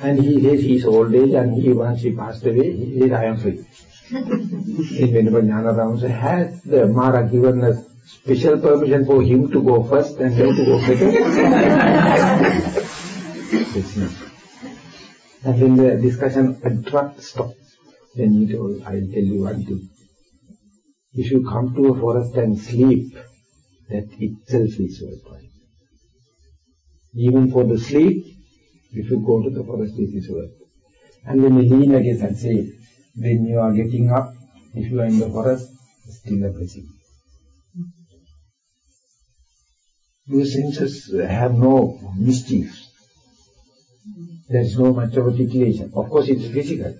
And he says he's old age and he once he passed away, he says I am free. Venerable Jnanarama says, has the Mara given us special permission for him to go first and then to go second? it's not. And when the discussion abrupt stopped, then he told, I'll tell you one thing. If you come to a forest and sleep, that itself is worthwhile. Even for the sleep, if you go to the forest, it is worth. And when you lean against and say, when you are getting up, if you are in the forest, still a blessing. Your senses have no mischief. There is no much of a titillation. Of course, it is physical.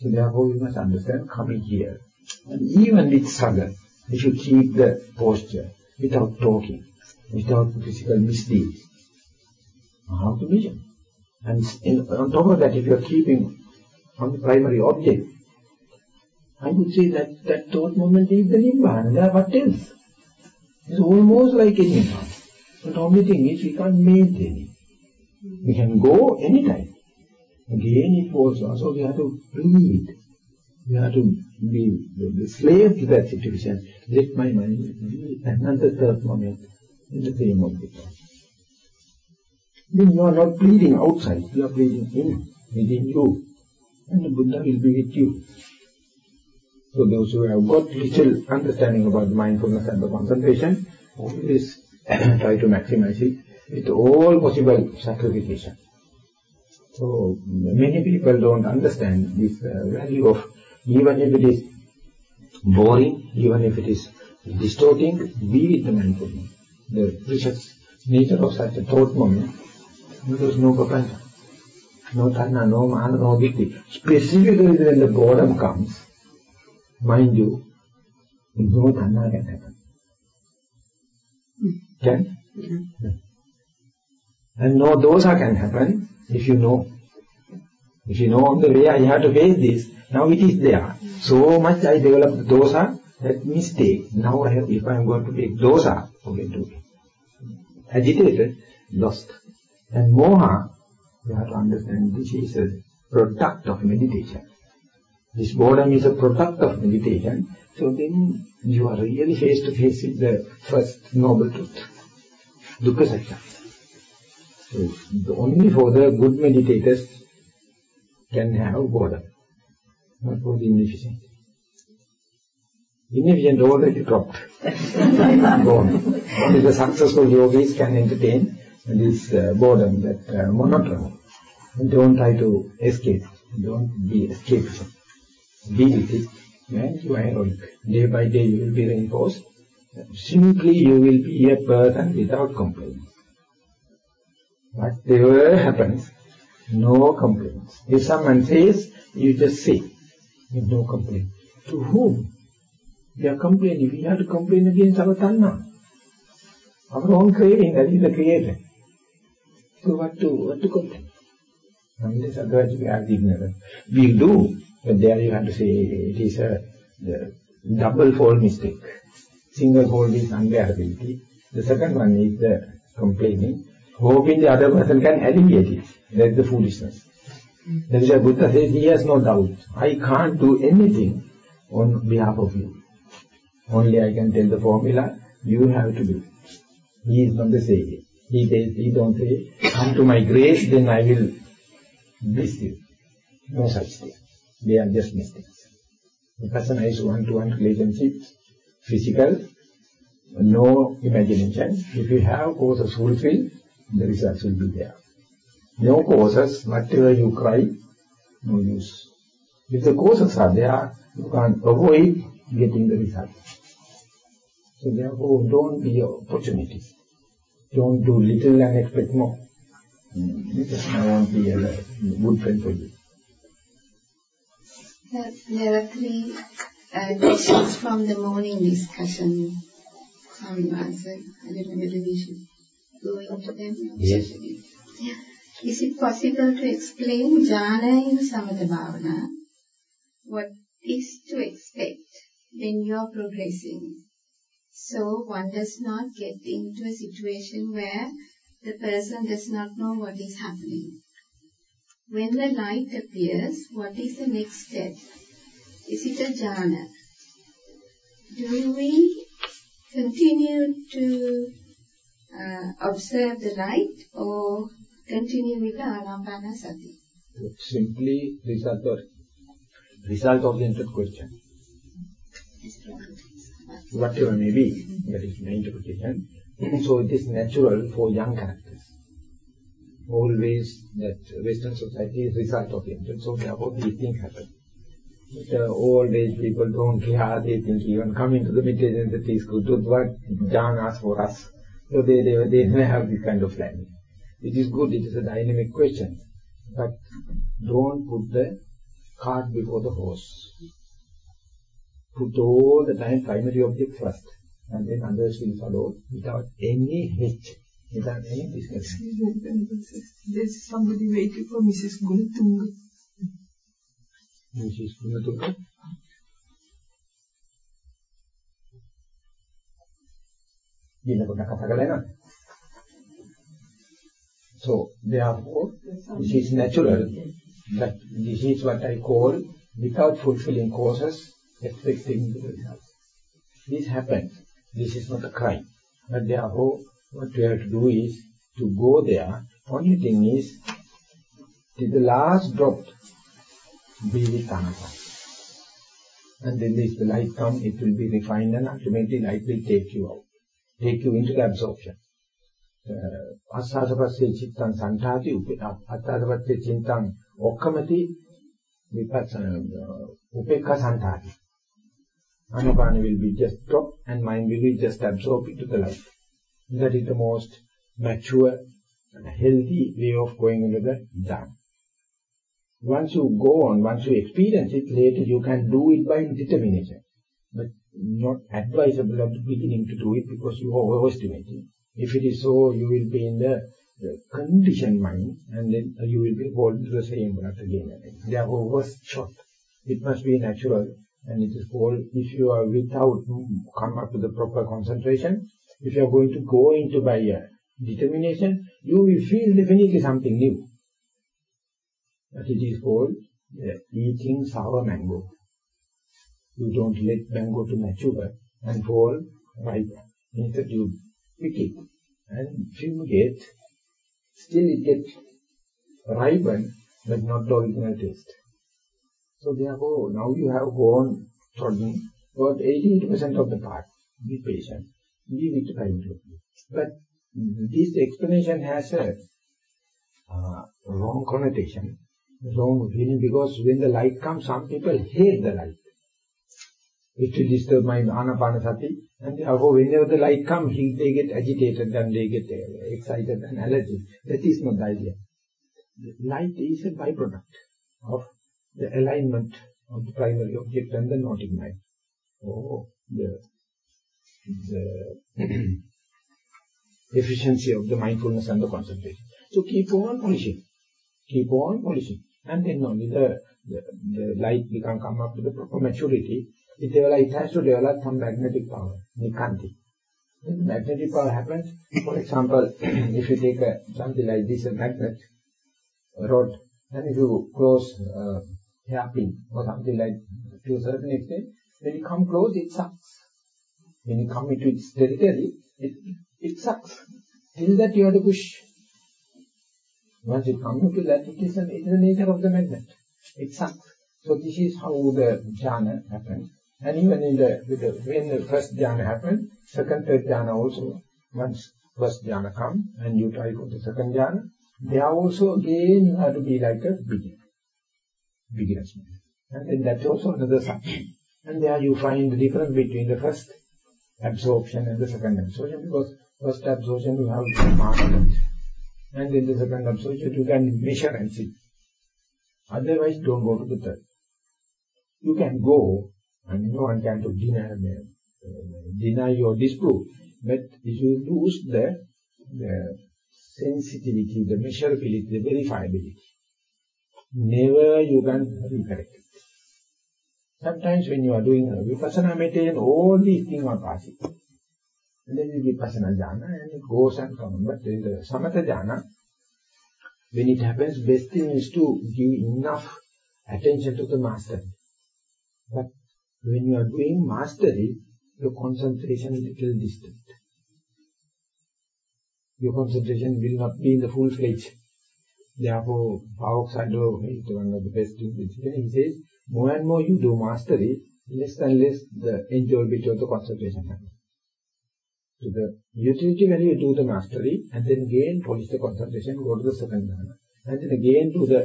So therefore, we must understand coming here. And even with saga, if you keep the posture without talking, without physical misdeeds, how to vision? And in, on top of that, if you are keeping on the primary object, I would say that that thought moment is the Nibbana. What else? It's almost like a Nibbana. But only thing is we can't maintain it. We can go anytime. Again it falls on. So we have to breathe. We have to be the slave to that situation. Let my mind be another third moment in the same object. Then you are not bleeding outside, you are bleeding in, within you. And the Buddha will be with you. So those who have got little understanding about mindfulness and the concentration, always try to maximize it with all possible sacrification. So many people don't understand this uh, value of even if it is boring, even if it is distorting, be with the mindfulness. The precious nature of such a thought moment, there is no papancha, no tanha, no mana, no ditti. Specifically when the boredom comes, mind you, no tanha can happen. Can? Mm-hmm. And no dosa can happen if you know. If you know on the way I have to face this, now it is there. So much I developed dosa, that mistake. Now I have, if I am going to take dosa, forget to it. Agitated, lost. And moha, you have to understand this is a product of meditation. This boredom is a product of meditation. So then you are really face to face with the first noble truth. Dukkha Satya. So only for the good meditators can have boredom. Not for the inefficient. Inefficient already dropped. Gone. Only the successful yogis can entertain this uh, boredom, that uh, monotony. Don't try to escape. Don't be escapist. Be with it and you are heroic. Day by day you will be reinforced. Simply you will be a person without complaints. Whatever happens, no complaints. If someone says, you just say, with no complaint. To whom? We are complaining. We have to complain against our tanha. Our own craving, that is the creator. So what to, what to complain? Unless otherwise we are ignorant. We do, but there you have to say it is a the double fold mistake. Single fold is unbearability. The second one is the complaining, hoping the other person can alleviate it. That is the foolishness. Hmm. That is why Buddha says he has no doubt. I can't do anything on behalf of you. Only I can tell the formula, you have to do it. He is not the Savior. He says, he don't say, come to my grace, then I will bless you. No such thing. They are just mistakes. The personalized one-to-one relationship, physical, no imagination. If you have causes fulfilled, the results will be there. No causes, whatever you cry, no use. If the causes are there, you can't avoid getting the result. So therefore, don't be opportunities. Don't do little and expect more. Mm, because I won't be a good friend for you. There are three uh, questions from the morning discussion. Sorry, answer. I don't know whether we should go into them. Yes. Is it possible to explain jhana in samatha bhavana? What is to expect when you are progressing? So one does not get into a situation where the person does not know what is happening. when the light appears, what is the next step? Is it a jhana? Do we continue to uh, observe the light or continue with the anapanasati? It's simply result or result oriented question. Whatever may be, that is my interpretation. so it is natural for young characters. Always that Western society is result oriented, so therefore these things happen. But uh, old age people don't care, they think even coming to the meditation that is good, what John jhanas for us. So they, they, they have this kind of planning. It is good, it is a dynamic question. But don't put the cart before the horse Put all the time primary object first. And then others will follow without any hitch, without any discussion. There's somebody waiting for Mrs. Gunatunga. Mrs. Gunatunga. ඉන්න පොඩ්ඩක් කතා කරලා එනවා. So, therefore, this is natural, that this is what I call, without fulfilling causes, expecting the results. This happens. This is not a crime. But therefore, what we have to do is to go there. Only thing is, till the last drop, be with anatta. And then if the light comes, it will be refined and ultimately light will take you out, take you into the absorption. ආස්වාද පස්සේ චිත්තං සංඨාති අත්තාද පස්සේ චිත්තං ඔක්කමති විපස්සනා උපේක්ඛා සංඨාති Anapana will be just drop and mind will be just absorbed into the light. That is the most mature and healthy way of going into the jhana. Once you go on, once you experience it, later you can do it by determination. But not advisable at the beginning to do it because you are overestimating. If it is so, you will be in the, the conditioned mind and then you will be holding the same breath again and again. Therefore, was short. It must be natural and it is called, if you are without, come up to the proper concentration, if you are going to go into by a determination, you will feel definitely something new. But it is called uh, eating sour mango. You don't let mango to mature and fall ripe. Instead you pick it and fumigate, still it gets ripened, but not the original taste. So therefore, now you have gone trodden about 80% of the part. Be patient. Leave it time But this explanation has a uh, wrong connotation, wrong feeling because when the light comes, some people hate the light. It will disturb my anapanasati and therefore whenever the light comes, they get agitated and they get uh, excited and allergic. That is not the idea. Light is a byproduct of the alignment of the primary object and the noting mind. Or the, the efficiency of the mindfulness and the concentration. So keep on polishing. Keep on polishing. And then only the, the, the light become come up to the proper maturity. It, it has to develop some magnetic power, nikanti. When the magnetic power happens, for example, if you take a, something like this, a magnet, a rod, and if you close uh, hairpin or something like to a certain extent, when you come close, it sucks. When you come into its territory, it, it sucks. Till that you have to push. Once you come into that, it is, an, it is the nature of the magnet. It sucks. So this is how the jhana happens. And even in the, the when the first jhana happens, second, third jhana also, once first jhana come and you try for the second jhana, they are also again have to be like a beginner beginners. And then that's also another sign. And there you find the difference between the first absorption and the second absorption because first absorption you have markers and in the second absorption you can measure and see. Otherwise don't go to the third. You can go and no one can to deny, deny or disprove. But if you lose the, the sensitivity, the measurability, the verifiability, never you can recorrect it. Sometimes when you are doing a vipassana meditation, all these things are passing. And then the vipassana jhana and it goes and comes. But in the samatha jhana, When it happens, best thing is to give enough attention to the master. But when you are doing mastery, your concentration is little distant. Your concentration will not be in the full fledged. Therefore, Pa-Auk Sayadaw is one of the best things. He says, more and more you do mastery, less and less the enjoyability of the concentration happens. To the utility when you do the mastery, and then again polish the concentration, go to the second dharma. And then again do the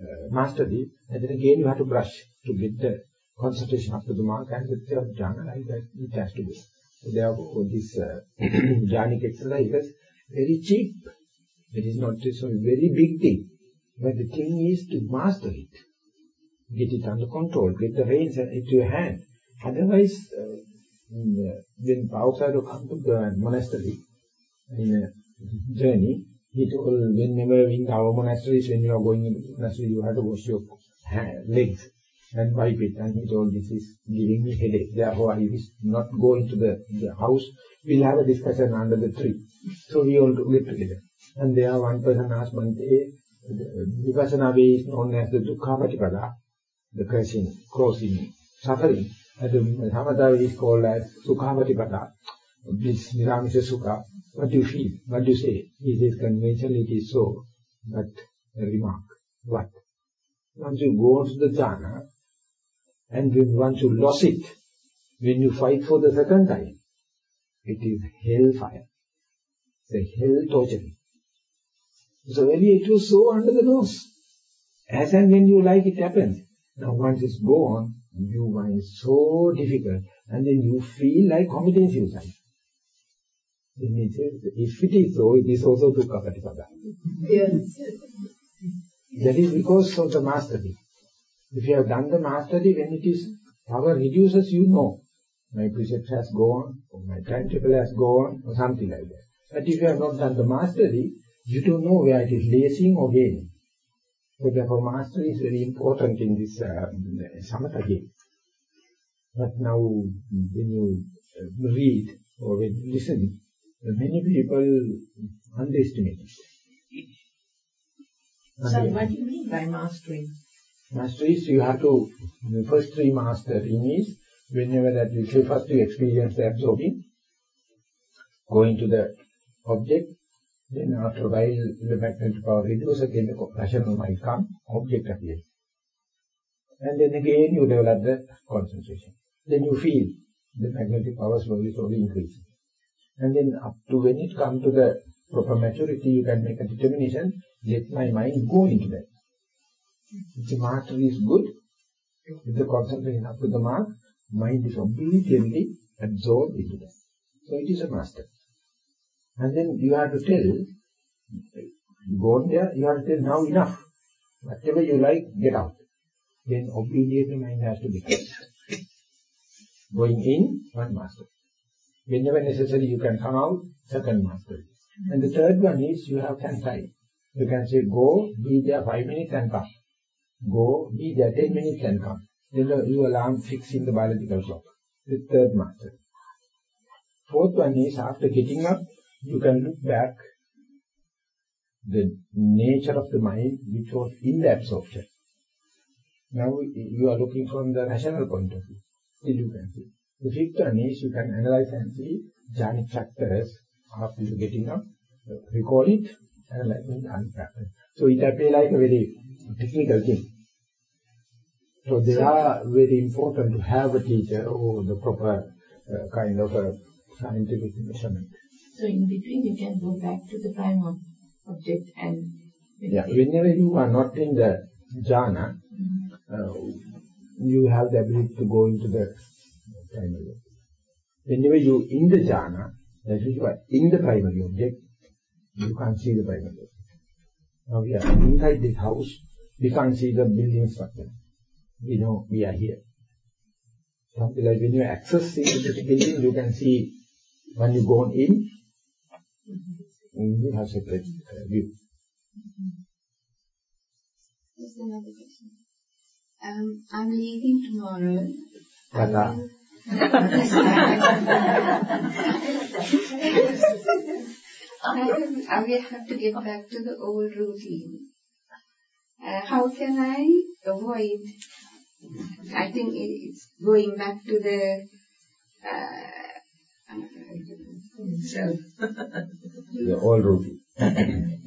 uh, mastery, and then again you have to brush to get the concentration up to the mark, and the third jhana, like that it has to be. So therefore, this uh, jhanic exercise is very cheap. It is not a very big thing. But the thing is to master it. Get it under control, get the reins into your hand. Otherwise, uh, when Pa-Auk Sayadaw come to the monastery, in a journey, he told whenever in our monasteries, when you are going into the monastery, you have to wash your hand, legs and wipe it. And he told, this is giving me headache. Therefore, I will not go into the, the house. We'll have a discussion under the tree. So we all get together. And there one person asked Bhante, Vipassana way is known as the Dukkha Patipada, the cursing, crossing, suffering. And the Samatha way is called as Sukha Patipada, this Niramisa Sukha. What do you feel? What do you say? He says conventionally it is so, but remark. What? Once you go to the jhana, and when once you lost it, when you fight for the second time, it is hellfire. It's a hell torturing. So earlier it was so under the nose. As and when you like it happens. Now once it's gone, you find it so difficult and then you feel like committing suicide. Then he says, if it is so, it is also dukkha patipada. Yes. That is because of the mastery. If you have done the mastery, when it is, power reduces, you know. My precept has gone, or my timetable has gone, or something like that. But if you have not done the mastery, you don't know where it is lacing or gaining. So therefore mastery is very important in this uh, samatha game. But now when you uh, read or when you listen, many people underestimate it. So what do you mean by mastering? Mastery is you have to, the first three mastering is, whenever that you say first you experience the absorbing, going to the object, then after a while the magnetic power reduces, again the rational mind come, object appears. And then again you develop the concentration. Then you feel the magnetic power slowly, slowly increasing. And then up to when it comes to the proper maturity, you can make a determination, let my mind go into that. If the mastery is good, if the concentration up to the mark, mind is obediently absorbed into that. So it is a master. And then you have to tell, go there, you have to tell now enough. Whatever you like, get out. Then obediently mind has to be become. Going in, one master. Whenever necessary, you can come out, second master. And the third one is you have can time. You can say go, be there five minutes and come. Go, be there ten minutes and come. Then you alarm fix in the biological clock. The third master. Fourth one is after getting up, you can look back the nature of the mind which was in the absorption. Now you are looking from the rational point of view. Still you can see. The fifth one is you can analyze and see jhanic factors after you getting up, recall it, analyze the jhanic factors. So it appears like a very technical thing. So they are very important to have a teacher or the proper uh, kind of a scientific measurement. So in between you can go back to the prime object and yeah, whenever you are not in the jhana, mm-hmm. uh, you have the ability to go into the primary object. Whenever you in the jhana, that is you are in the primary object, you can't see the primary object. Now we are inside this house, we can't see the building structure. We know we are here. Something like when you access the building, you can see when you go in, you have separate uh, view. Just another question. Um, I'm leaving tomorrow. Tata. I will have to get back to the old routine. Uh, how can I avoid? I think it's going back to the uh, Self. The old routine.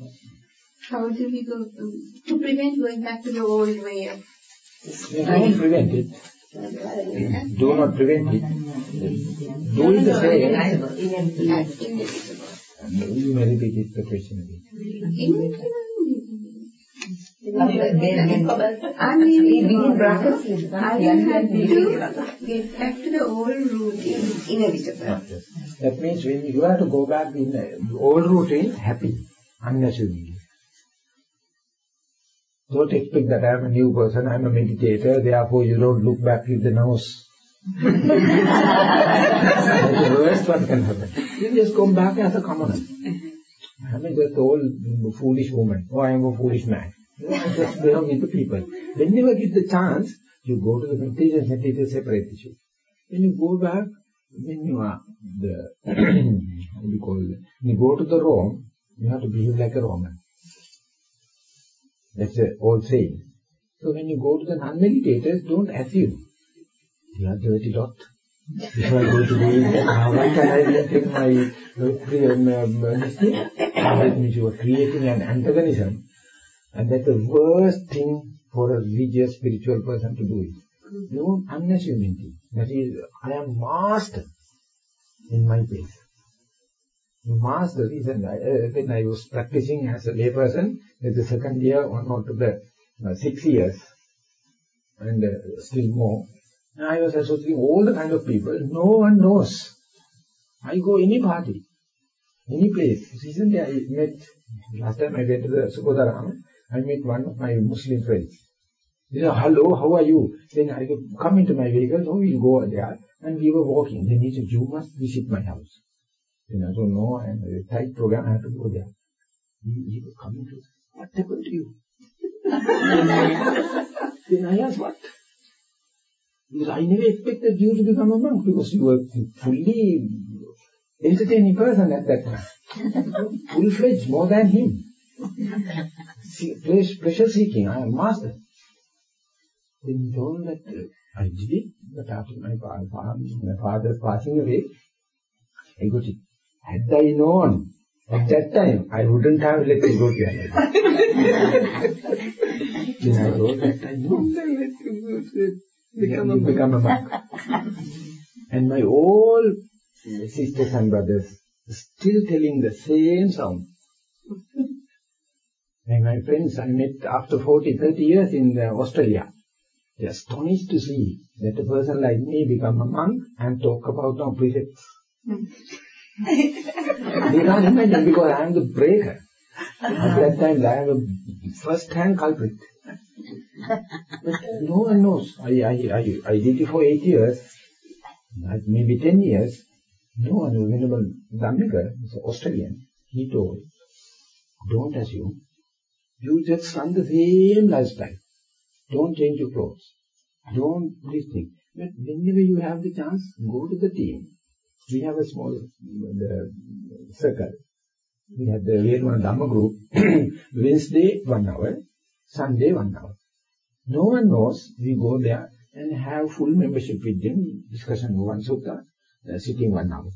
how do we go to prevent going back to the old way of You don't prevent it. Do not prevent it. Do it the same. inevitable? You may repeat it, the question again. Inevitable. I I mean, I will have to get back to the old routine, inevitable. Yes. That means when you have to go back in the old routine, eh, happy, unnecessarily. Don't expect that I am a new person, I am a meditator, therefore you don't look back with the nose. That's the worst one can happen. You just come back as a commoner. Uh-huh. I am just old foolish woman, oh, or I am a foolish man. You just the people. Whenever get the chance, you go to the meditation center, it is separate issue. When you go back, when you are the, how do you call it, when you go to the Rome, you have to behave like a Roman. That's the old saying. So when you go to the non-meditators, don't assume. They are dirty lot. If I go to how why can I maintain my uh, free, um, thing? That means you are creating an antagonism. And that's the worst thing for a religious, spiritual person to do it. No unassuming thing. That is, I am master in my place. Master reason, I, uh, when I was practicing as a layperson, in the second year, one or to the uh, six years, and uh, still more, I was associating all the kind of people, no one knows. I go any party, any place. Recently I met, last time I went to the Subodharam, I met one of my Muslim friends. He said, hello, how are you? Then I come into my vehicle, so we'll go there. And we were walking. Then he said, you must visit my house. Then I said, no, I am a tight program, I have to go there. He, he was coming to, what happened to you? then I asked, what? Because I never expected you to become a monk because you were fully entertaining person at that time. Full-fledged, more than him. See, pleasure, pleasure seeking, I am master. Then he told that I did it, but after my, my father passing away, I got it. Had I known at that time, I wouldn't have let you go to Then I told that I know. Become you become a monk. and my all sisters and brothers still telling the same sound. my friends I met after 40, 30 years in uh, Australia. They are astonished to see that a person like me become a monk and talk about no precepts. they can't imagine because I am the breaker. At that time I am a first-hand culprit. But no one knows. I, I, I, I did it for eight years, maybe ten years. No one, Venerable Dhammika, is Australian, he told, don't assume. You just run the same lifestyle. Don't change your clothes. Don't this. But whenever you have the chance, go to the team. We have a small the circle. We have the Vedana Dhamma group. Wednesday, one hour. Sunday, one hour. No one knows. We go there and have full membership with them, discussion one sutta, uh, sitting one hour.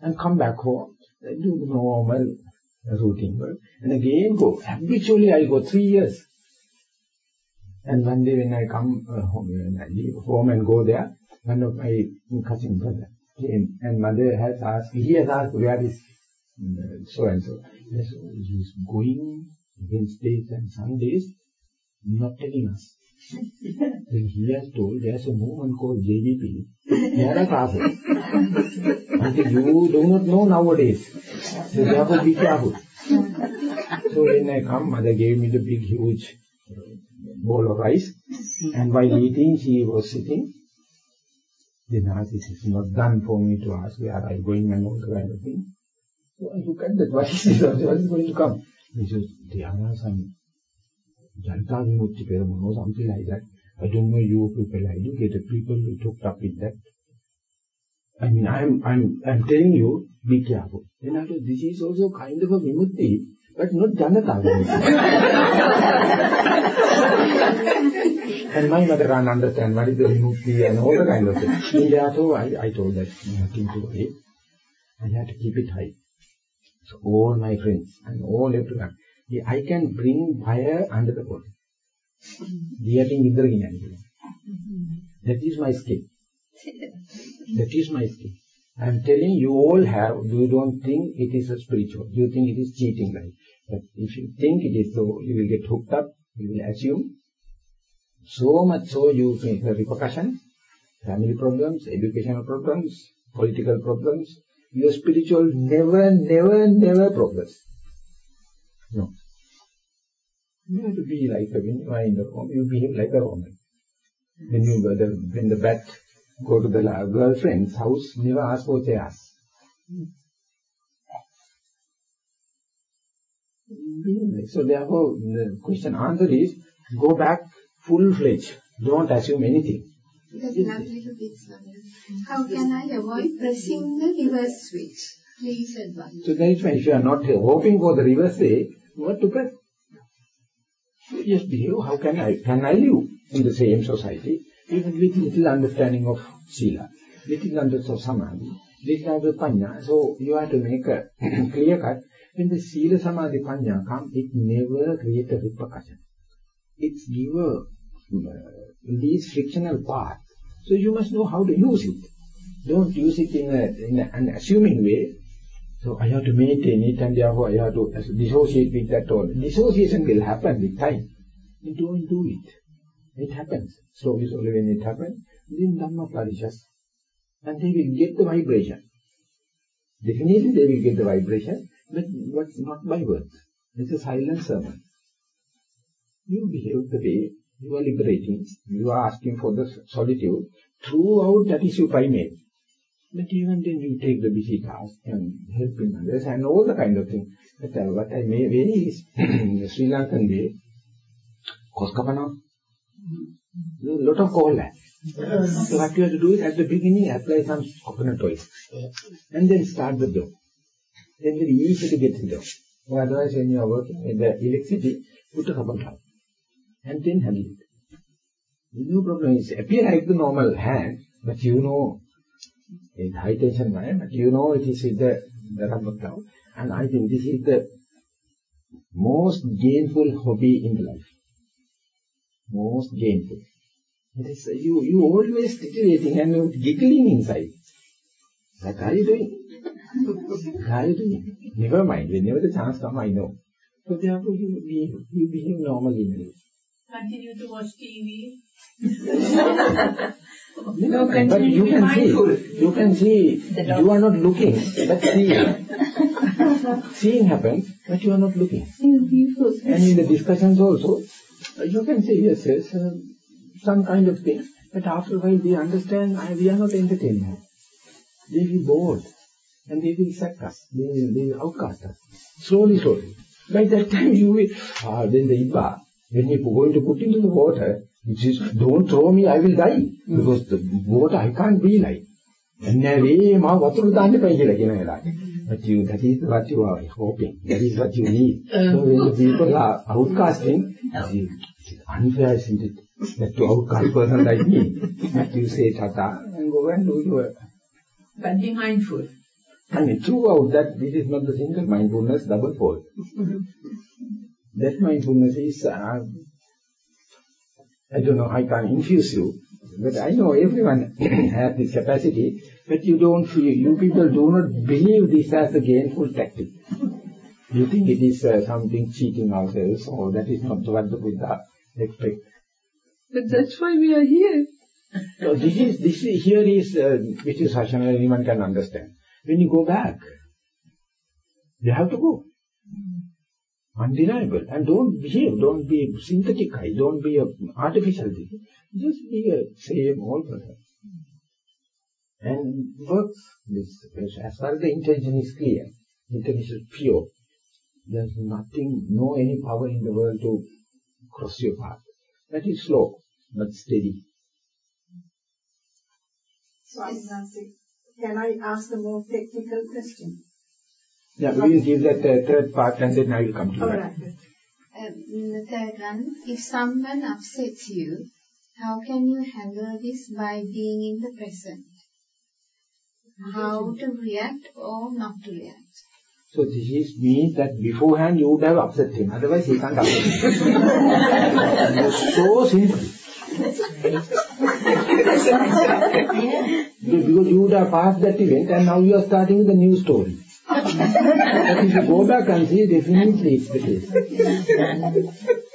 And come back home, uh, do normal routine work. And again go. Habitually I go three years. And one day when I come uh, home, when I leave home and go there, one of my cousin brother came and mother has asked, he has asked where is uh, so and so. Yes, he's going Wednesdays and Sundays, not telling us. He has told there's a movement called JVP. Are classes. I you do not know nowadays. So therefore be careful. So when I come, mother gave me the big huge bowl of rice. And while eating, she was sitting. Then I said, it's not done for me to ask where are you going and all kind of thing. So I look at that, what is this? Is going to come? He says, there are Janta Vimukti Peramuna, something like that. I don't know you people, I do get the people who took up with that. I mean, I'm, I'm, I'm telling you, be careful. Then I thought, this is also kind of a vimutti, but not Janata and my mother can't understand what is the vimutti and all the kind of things. In therefore, I, I told that nothing to worry. I had to keep it high. So all my friends and all everyone, I can bring fire under the body. That is my skill. That is my skill. I am telling you all have, you don't think it is a spiritual, you think it is cheating life. But if you think it is so, you will get hooked up, you will assume. So much so you face the repercussion, family problems, educational problems, political problems. Your spiritual never, never, never progress. No. You have to be like a, are in home, you behave like a woman. When you, the, when the bat go to the girlfriend's house, never ask for chairs. So therefore, the question answer is, go back full-fledged. Don't assume anything. Little bit How can I avoid pressing the reverse switch? Please advise. So that is why if you are not hoping for the reverse way, what to press? Just behave. How can I, can I live in the same society? even with little understanding of Sila, little understanding of Samadhi, little understanding of Panya. So you have to make a clear cut. When the Sila Samadhi Panya come, it never creates a repercussion. It's give a uh, least frictional path. So you must know how to use it. Don't use it in, a, in a, an assuming way. So I have to maintain it and therefore I have to dissociate with that all. Dissociation will happen with time. You don't do it. It happens. So Slowly, slowly when it happens, then Dhamma flourishes. And they will get the vibration. Definitely they will get the vibration, but what's not by words. It's a silent sermon. You behave the way you are liberating, you are asking for the solitude, throughout that is your primate. But even then you take the busy task and helping others and all the kind of thing. But uh, what I may vary is the Sri Lankan way, Koskapana, a lot of coal land. So what you have to do is at the beginning apply some coconut oil. And then start the dough. Then very easy to get the dough. Or otherwise when you are working with the electricity, put a rubber glove. And then handle it. The new problem. It appear like the normal hand, but you know, in high tension wire, but you know it is with the, the rubber glove. And I think this is the most gainful hobby in life most gainful. It is, you, you always titillating and giggling inside. What are you doing? what are you doing? Never mind, whenever the chance comes, I know. So therefore you behave, you behave normally in life. Continue to watch TV. no, but you can see, you can see, you are not looking, but seeing. seeing happens, but you are not looking. And in the discussions also, you can say, yes, yes, uh, some kind of thing. But after a while we understand uh, we are not entertainment. They will bored. And they will sack us. They will, they will outcast us. Slowly, slowly. By that time you will, ah, then the Iba, when you are going to put into the water, it says, don't throw me, I will die. Mm. Because the water, I can't be like. නැවේ මා වතුර දාන්න එපා කියලා කියන වෙලාවට. But you, that is what you are hoping. That is what you need. So when the people are outcasting, it's unfair, isn't it? That to outcast person like me. That you say tata and go and do your. But be mindful. I mean, throughout that, this is not the single mindfulness, double fold. that mindfulness is, uh, I don't know, I can infuse you, but I know everyone has this capacity, but you don't feel, you people do not believe this as a gainful tactic. You think it is uh, something cheating ourselves, or that is not what the Buddha expect. But that's why we are here. So this is, this is, here is, uh, which is rational, anyone can understand. When you go back, you have to go. Undeniable. And don't behave, don't be synthetic don't be a artificial Just be a same old person. And work this, as far as the intention is clear, intention is pure, there's nothing, no any power in the world to cross your path. That is slow, but steady. Swaminathan, Can I ask a more technical question? Yeah, we will give that uh, third part and then I will come to All that. right. Um, the third one, if someone upsets you, how can you handle this by being in the present? How to react or not to react? So this is means that beforehand you would have upset him, otherwise he can't upset you. So simple. Because you would have passed that event and now you are starting with a new story. But if you go back and see, definitely it's the case.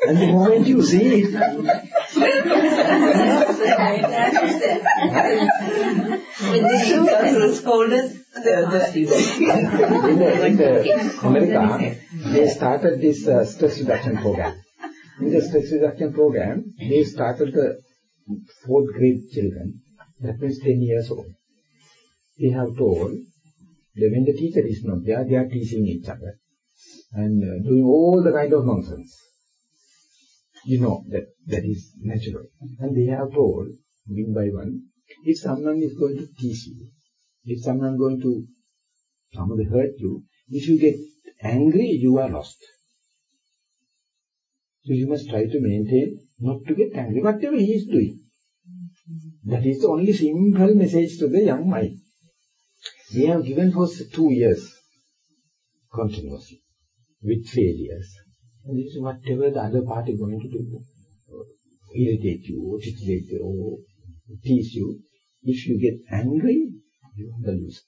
And the moment you see it, When the teacher scold us, the, the, in, the, in the America, they started this uh, stress reduction program. In the stress reduction program, they started the fourth grade children, that means 10 years old. They have told when the teacher is not there, they are teasing each other and uh, doing all the kind of nonsense. You know that that is natural. And they are told, one by one, if someone is going to tease you, if someone is going to somebody hurt you, if you get angry, you are lost. So you must try to maintain not to get angry, whatever he is doing. That is the only simple message to the young mind. They have given for two years continuously with failures. And this is whatever the other party is going to do. Irritate you, or titillate you, or tease you. If you get angry, you are the loser.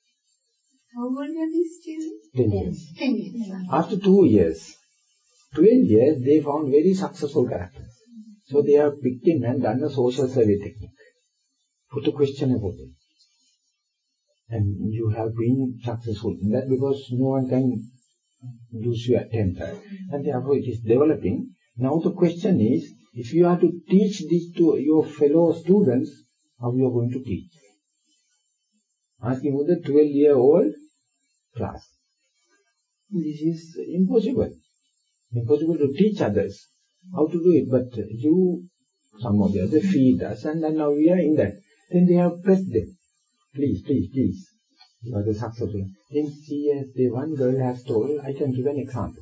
How old are these children? Ten years. Ten years. After two years, 12 years, they found very successful characters. So they have picked in and done a social survey technique. Put a question about them. And you have been successful in that because no one can lose your temper. Mm-hmm. And therefore it is developing. Now the question is, if you are to teach this to your fellow students, how you are going to teach? Asking with a 12 year old class. This is impossible. Impossible to teach others how to do it, but you, some of the others feed us and then now we are in that. Then they have pressed them. Please, please, please. You are the successful. Then she has, the one girl has told, I can give an example.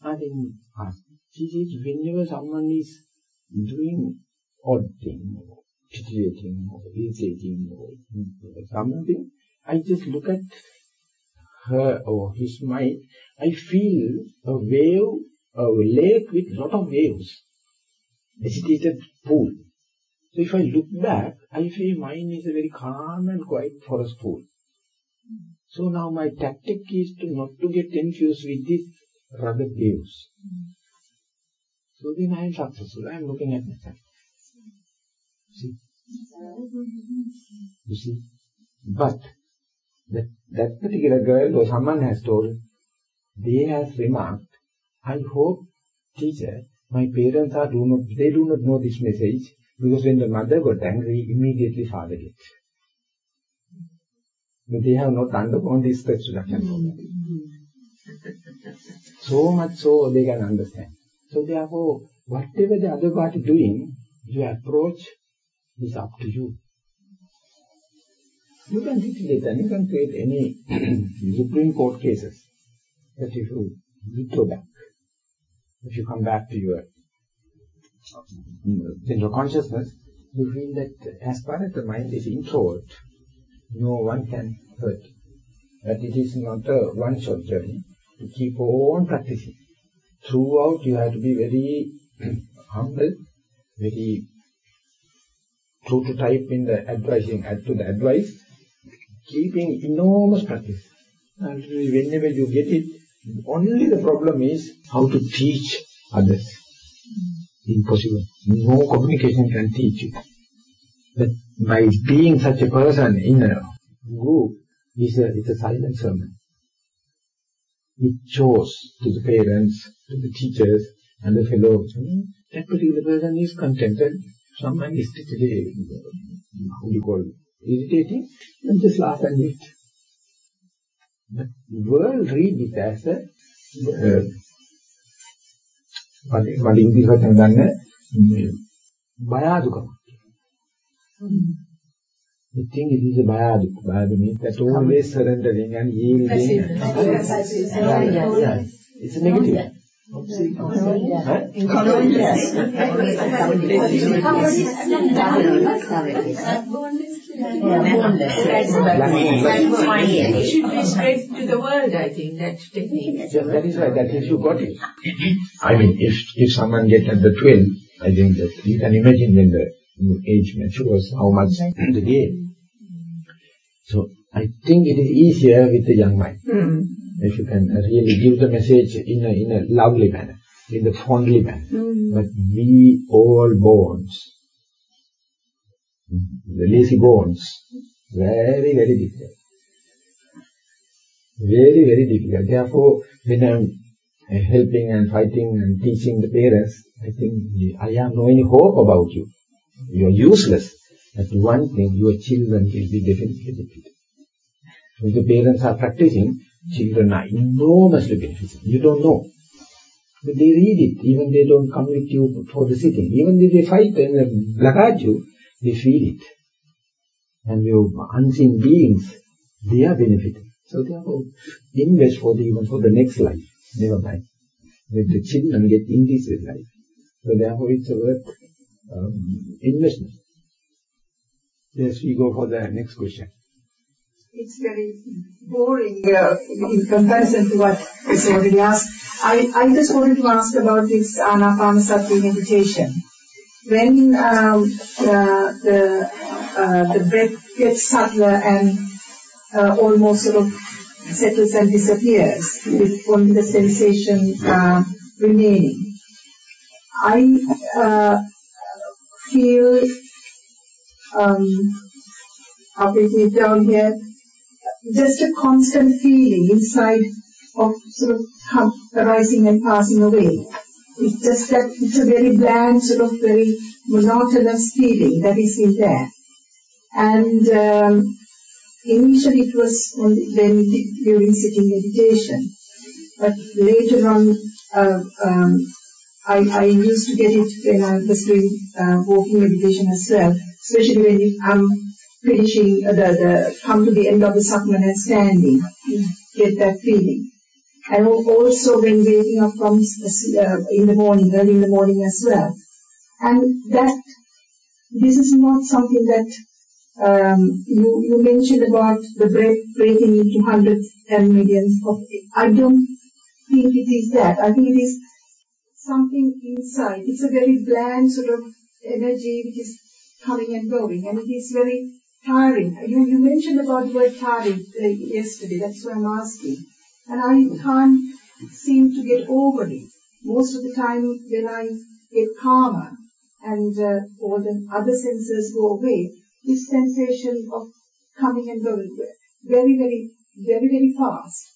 And then ask. She says, whenever someone is doing odd thing, or titillating, or irritating, or something, I just look at her or his mind, I feel a wave, a lake with lot of waves, agitated pool. So if I look back, I feel mine is a very calm and quiet forest pool. So now my tactic is to not to get confused with these rugged waves. So then I am successful. I am looking at myself. See? You see? But that, that particular girl or someone has told, they has remarked, I hope, teacher, my parents are do not, they do not know this message because when the mother got angry, immediately father gets. But they have not undergone this stress reduction program. So much so they can understand. So therefore, whatever the other party doing, your approach is up to you. You can titillate and you can create any Supreme Court cases. But if you withdraw back, if you come back to your general consciousness, you feel that as far as the mind is introvert, no one can hurt. That it is not a one-shot journey. To keep on practicing. Throughout you have to be very humble, very true to type in the advising, add to the advice, keeping enormous practice. And whenever you get it, only the problem is how to teach others. Impossible. No communication can teach you. But by being such a person in a group, it's a, it's a silent sermon. It shows to the parents, to the teachers, and the fellows, hmm, that particular person is contented. Someone is literally, how do you call it, irritating, and just laugh and eat. The world read it as a වලින් කිව්වට නදන්න මේ බය අඩුකම. ඉතින් ඉතින් බය අඩු බය අඩු means that always surrendering and yielding. It's negative. Huh? It should be spread to the world, I think, that technique. Yes, that is right. That is you got it. I mean, if if someone gets at the 12, I think that you can imagine when the age matures how much the gain. So I think it is easier with the young mind. If you can really give the message in a in a lovely manner, in a fondly manner. Mm-hmm. But we all bones, the lazy bones, very very difficult. Very, very difficult. Therefore, when I'm uh, helping and fighting and teaching the parents, I think I have no any hope about you. You are useless. But one thing, your children will be definitely benefited. If the parents are practicing, children are enormously benefited. You don't know. But they read it, even they don't come with you for the sitting. Even if they fight and uh, black at you, they feel it. And your unseen beings, they are benefited. So they therefore, invest for the, even for the next life, never mind. Let the children get in this life. So therefore it's a worth um, investment. Yes, we go for the next question. It's very boring uh, in comparison to what is already asked. I, I just wanted to ask about this Anapanasati meditation. When uh, the uh, the breath gets subtler and uh, almost sort of settles and disappears with only the sensation uh, remaining. I uh, feel um, can it down here, just a constant feeling inside of sort of come, arising and passing away. It's just that it's a very bland, sort of very monotonous feeling that is in there. And um, initially it was only when during sitting meditation, but later on uh, um, I, I used to get it when I was doing uh, walking meditation as well, especially when I'm finishing the, the come to the end of the Sakman and standing, get that feeling. And al- also when waking up from uh, in the morning, early in the morning as well. And that this is not something that um, you, you mentioned about the breath breaking into hundreds and millions of. I don't think it is that. I think it is something inside. It's a very bland sort of energy which is coming and going, and it is very tiring. You, you mentioned about the word tiring uh, yesterday. That's why I'm asking, and I can't seem to get over it. Most of the time, when I get calmer and uh, all the other senses go away, this sensation of coming and going very, very, very, very fast.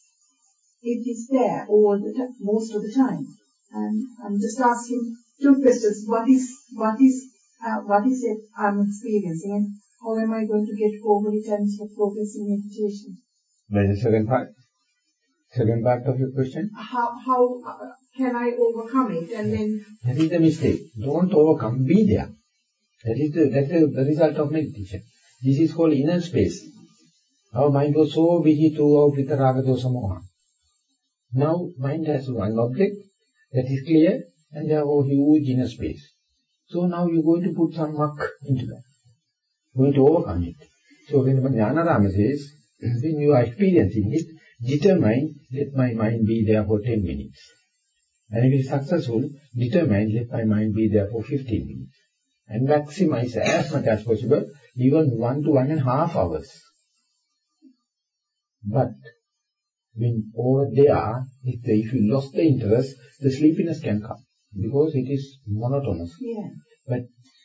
It is there all the time, most of the time. And I'm just asking two questions. What is, what is, uh, what is it I'm experiencing and how am I going to get over it and progress in meditation? Second part. Second part of your question. How, how uh, can I overcome it and then That is the mistake. Don't overcome, be there. That is the, that is the result of meditation. This is called inner space. Our mind was so busy throughout with the raga dosa moha. Now mind has one object that is clear and therefore huge inner space. So now you're going to put some muck into that. You're going to overcome it. So when Jnanarama says, when you are experiencing it, determine, let my mind be there for 10 minutes. And if it is successful, determine, let my mind be there for 15 minutes. And maximize as much as possible, even one to one and a half hours. But when over there, if, the, if you lost the interest, the sleepiness can come because it is monotonous. yeah. But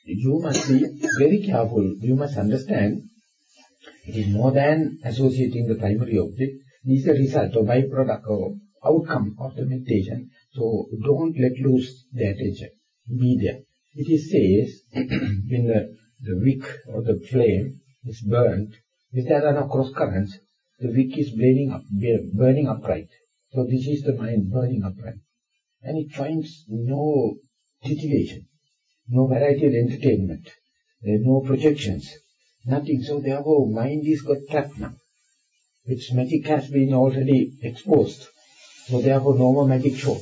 you must be very careful. You must understand it is more than associating the primary object. This is a result or byproduct or outcome of the meditation. So don't let loose the attention. Be there. It is says when the, the wick or the flame is burnt, if there are no cross currents, the wick is burning up, burning upright. So this is the mind burning upright. And it finds no titillation no variety of entertainment, eh, no projections, Nothing. So therefore mind is got trapped now. Its magic has been already exposed. So therefore no more magic show.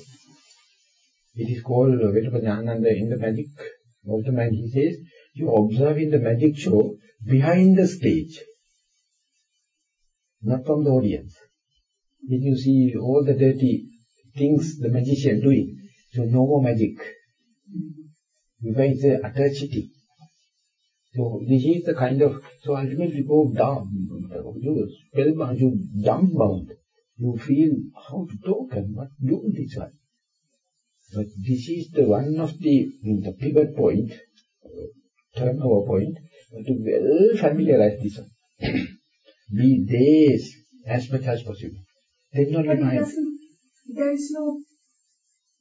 It is called Vetapanyananda in the magic of the man. He says, you observe in the magic show behind the stage, not from the audience. Then you see all the dirty things the magician doing. So no more magic. You find the utter uh, cheating. So this is the kind of, so ultimately you go down, you spellbound, you dumbbound. You feel how to talk and what to do this one. But this is the one of the, the pivot point, turnover point, to well familiarize this one. Be this as much as possible. Then only But it mind. doesn't, there is no,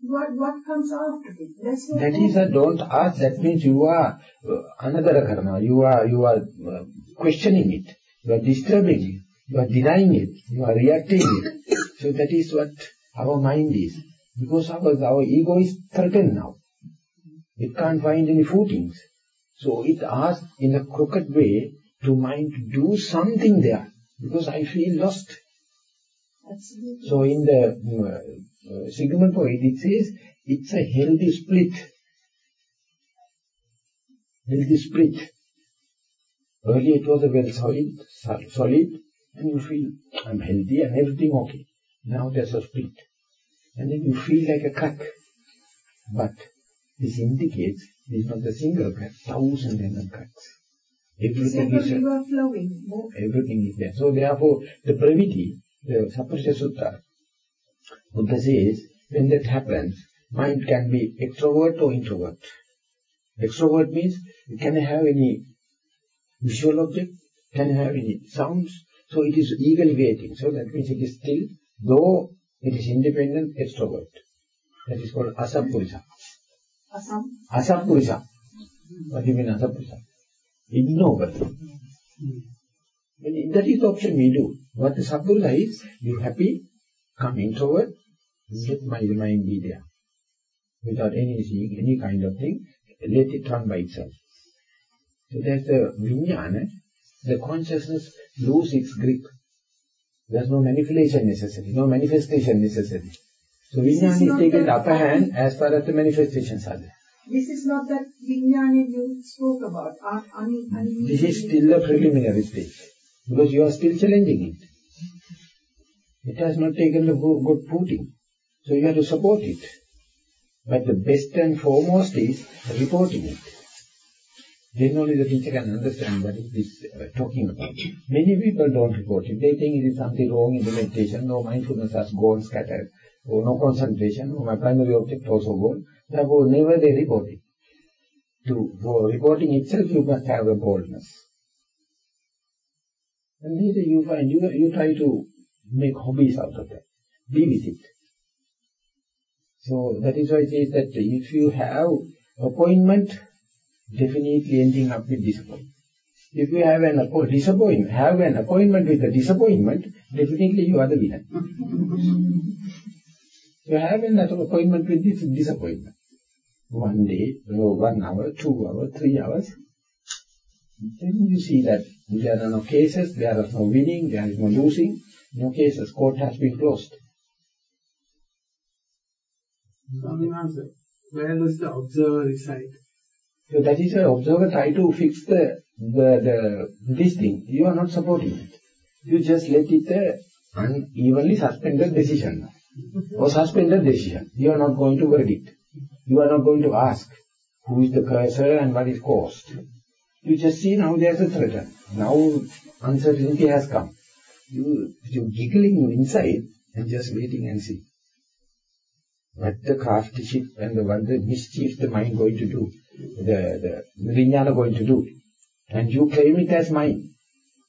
what, what comes after it? No That is a don't ask. That means you are uh, another karma. You are you are uh, questioning it. You are disturbing it. You are denying it. You are reacting it. So that is what our mind is. Because our our ego is threatened now. It can't find any footings. So it asks in a crooked way to mind to do something there. Because I feel lost. Absolutely. So in the uh, Sigmund Freud, it says it's a healthy split. Healthy split. Earlier it was a well solid, solid, and you feel I'm healthy and everything okay. Now there's a split. And then you feel like a crack. But this indicates this is not a single crack, thousand and cracks. Everything is a a, river flowing. More everything is there. So therefore, the brevity, the Sappurisa Sutta, Buddha says, when that happens, mind can be extrovert or introvert. Extrovert means you can have any visual object, can have any sounds, so it is eagerly waiting. So that means it is still, though it is independent, extrovert. That is called asapurisa. Assam. Asapurisa. What do you mean asapurisa? Ignorant. But hmm. That is the option we do. What the sapurisa is, you happy, come introvert, let my mind be there. Without any seeing, any kind of thing, let it run by itself. So that's the vijnana, the consciousness lose its grip. There's no manipulation necessary, no manifestation necessary. So This is vijnana is not taking the- upper hand as far as the manifestations are there. This is not that vijnana you spoke about. This is still a preliminary stage. Because you are still challenging it. It has not taken the good footing. So you have to support it. But the best and foremost is reporting it. Then only the teacher can understand what is this uh, talking about. Many people don't report it. They think it is something wrong in the meditation. No mindfulness has gone scattered. Or no concentration. Or my primary object also gone. Therefore never they report it. To, for reporting itself you must have a boldness. And later you find, you, you try to make hobbies out of that. Be with it. So that is why it says that if you have appointment, definitely ending up with disappointment. If you have an appo- disappointment, have an appointment with a disappointment, definitely you are the winner. you have an appointment with this disappointment. One day, or one hour, two hours, three hours, then you see that there are no cases, there is no winning, there is no losing, no cases, court has been closed. Where does the observer reside? So that is why observer try to fix the, the, the, this thing. You are not supporting it. You just let it a unevenly suspended decision or suspended decision. You are not going to verdict. You are not going to ask who is the cursor and what is caused. You just see now there's a threat. Now uncertainty has come. You, you giggling inside and just waiting and see. What the craftsmanship and the, what the mischief the mind going to do, the, the vijnana going to do. And you claim it as mine.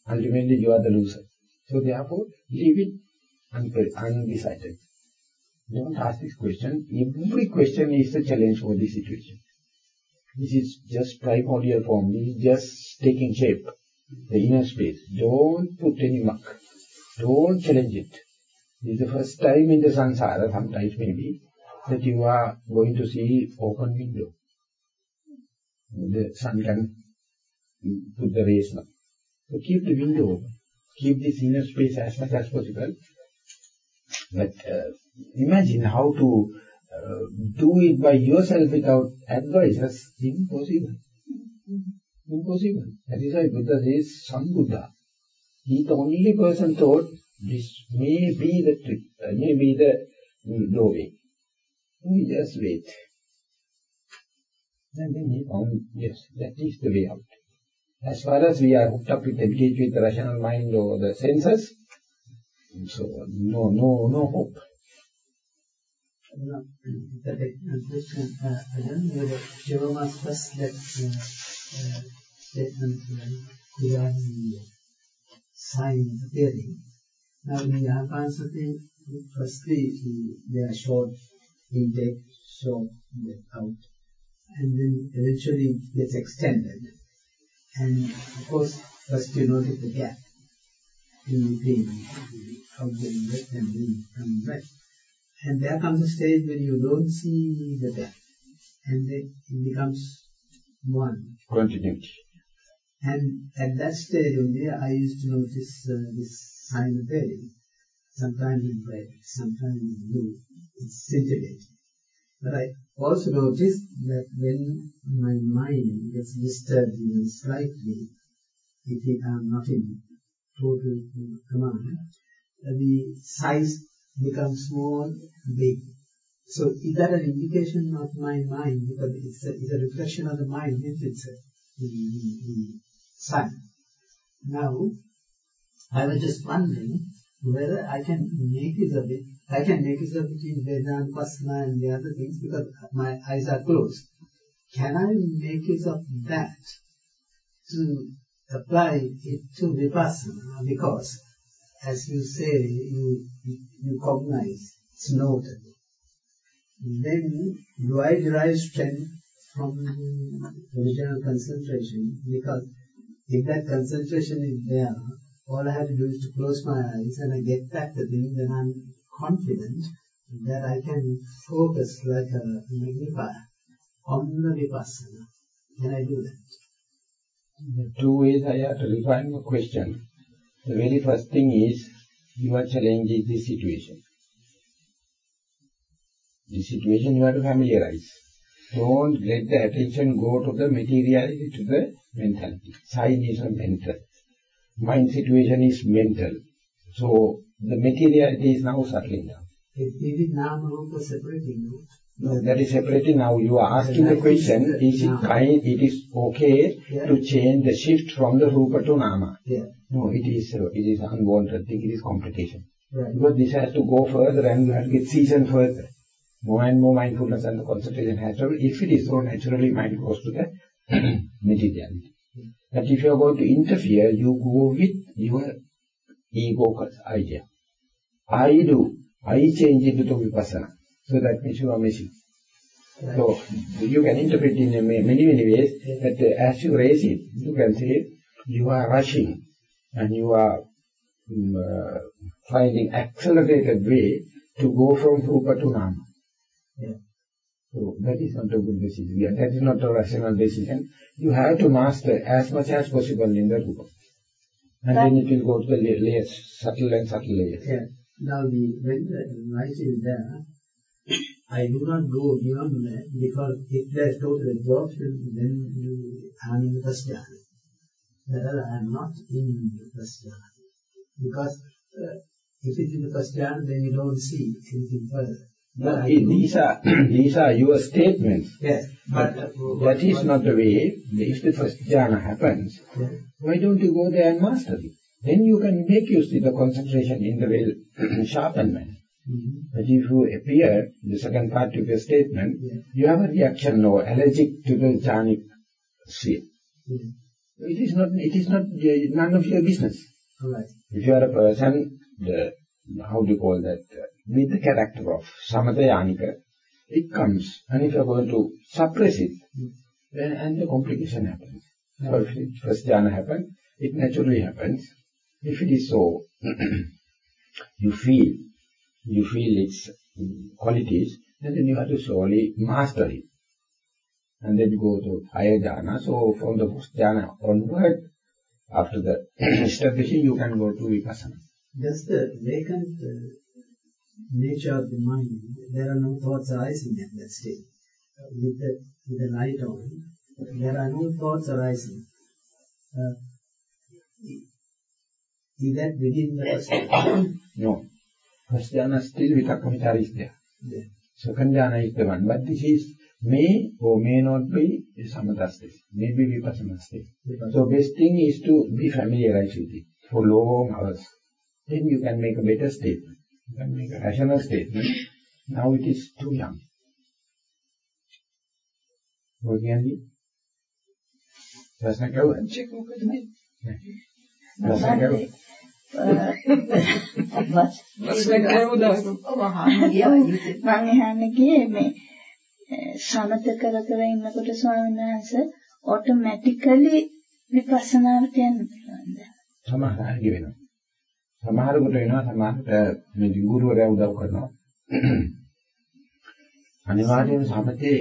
Ultimately you are the loser. So therefore, leave it undecided. Don't ask this question. Every question is a challenge for this situation. This is just primordial form. This is just taking shape. The inner space. Don't put any muck. Don't challenge it. This is the first time in the samsara, sometimes maybe, that you are going to see open window. The sun can put the rays now. So keep the window open. Keep this inner space as much as possible. But uh, imagine how to uh, do it by yourself without advisors. Impossible. Impossible. That is why Buddha says, Sambuddha. He the only person thought this may be the trick, uh, may be the doorway. We just wait. And then he found, yes, that is the way out. As far as we are hooked up with, engaged with the rational mind or the senses, so no, no, no hope. No, is question. Uh, again, the Shivamastas that uh, uh, statement regarding the sign appearing. Now in the Apansati, firstly they are short intake, short out, and then eventually it gets extended. And of course, first you notice the gap in between getting wet and then coming back. And there comes a stage when you don't see the gap, and then it becomes one. Continuity. And at that stage only, I used to notice uh, this sign appearing, sometimes in red, sometimes in blue. It's scintillating. But I also noticed that when my mind gets disturbed even slightly, if it, I'm not in total command, the size becomes small, big. So is that an indication of my mind? Because it's a, it's a reflection of the mind, isn't it? the, sign. Now, I was just wondering whether I can make it a bit, I can make it a between Vedanta, Pasana and the other things because my eyes are closed. Can I make use of that to apply it to Vipassana? Because, as you say, you, you cognize, it's noted. Then, do I derive strength from original concentration? Because if that concentration is there, all I have to do is to close my eyes and I get back the thing, then I'm confident that I can focus like a magnifier on the vipassana. Can I do that? The two ways I have to refine the question. The very first thing is, you challenge is this situation. This situation you have to familiarize. Don't let the attention go to the materiality, to the mentality. Sign is a mental. Mind situation is mental. So, the materiality is now settling down. Is, is it Nama Rupa separating? No? No, that is separating now. You are asking the question, is it kind, it is okay Yeah. to change the shift from the Rupa to Nama? Yeah, No, it is, uh, it is unwanted thing, it is complication. right. Because this has to go further and you have to get seasoned further. More and more mindfulness and the concentration has to, if it is so naturally, mind goes to the materiality. But if you are going to interfere, you go with your ego idea. I do, I change it to vipassana. So that means you are missing. right. So you can interpret in many, many ways, but as you raise it, you can say you are rushing and you are mm, uh, finding accelerated way to go from Rupa to Nama. Yeah. So that is not a good decision. Yeah, that is not a rational decision. You have to master as much as possible in the Rupa. And then it will go to the la- layers, subtle and subtle layers. Yeah. Now the when the light is there, I do not go beyond that because if there's total absorption, then you are in jhana. Whereas I am not in the first jhana. Because uh, if it's in the first jhana, then you don't see anything further. I these are these are your statements. Yes, but That is not the way. If the first jhana happens, Yeah. why don't you go there and master it? Then you can make use of the concentration in the well sharpened manner. Mhm. But if you appear, the second part of your statement, Yeah. you have a reaction or allergic to the jhanic sphere. Yeah. It is not, it is not uh, none of your business. Right. If you are a person, the, how do you call that, uh, with the character of samatha yanika, it comes. And if you are going to suppress it, then and the complication happens. So if it first jhana happens, it naturally happens. If it is so, you feel, you feel its qualities, and then you have to slowly master it. And then go to higher jhana. So from the first jhana onward, After the establishing, you can go to Vipassana. Just the vacant uh, nature of the mind, there are no thoughts arising at that state. With, the, with the light on, there are no thoughts arising. Uh, is that within the first state? No. First jhana still vitakka vichara is there. There. Second jhana is the one. But this is may or may not be state. Maybe vipassana state. So best thing is to be familiarized with it for long hours. Then you can make a better statement. Can make a rational statement. Now it is too young. Working on it? ප්‍රශ්න කරුවා? ප්‍රශ්න කරුවා? මම අහන්නේ ගියේ මේ සමත කර කර ඉන්නකොට ස්වාමීන් වහන්සේ ඔටෝමැටිකලි විපස්සනාවට යන්න පුළුවන්ද? සමහර අය වෙනවා. සමහරකට වෙනවා සමහරට මේ ගුරුවරයා උදව් කරනවා. අනිවාර්යයෙන්ම සමතේ